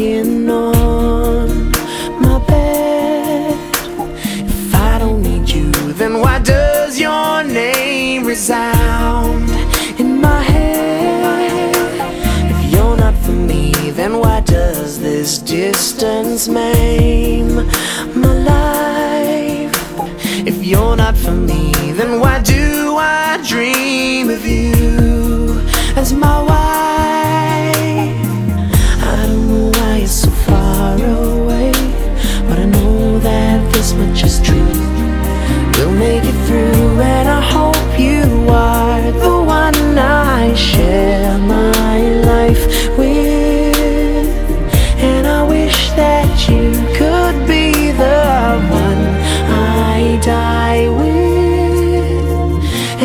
on my bed? If I don't need you, then why does your name resound in my head? If you're not for me, then why does this distance maim my life? If you're not for me, then why do I dream of you much is true. We'll make it through, and I hope you are the one I share my life with. And I wish that you could be the one I die with.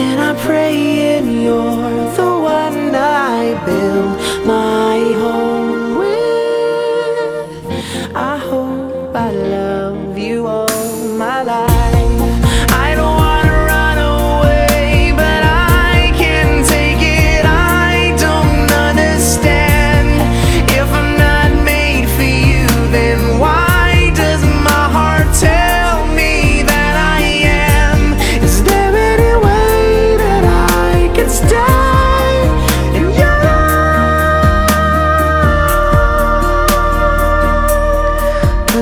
And I pray in you're the one I build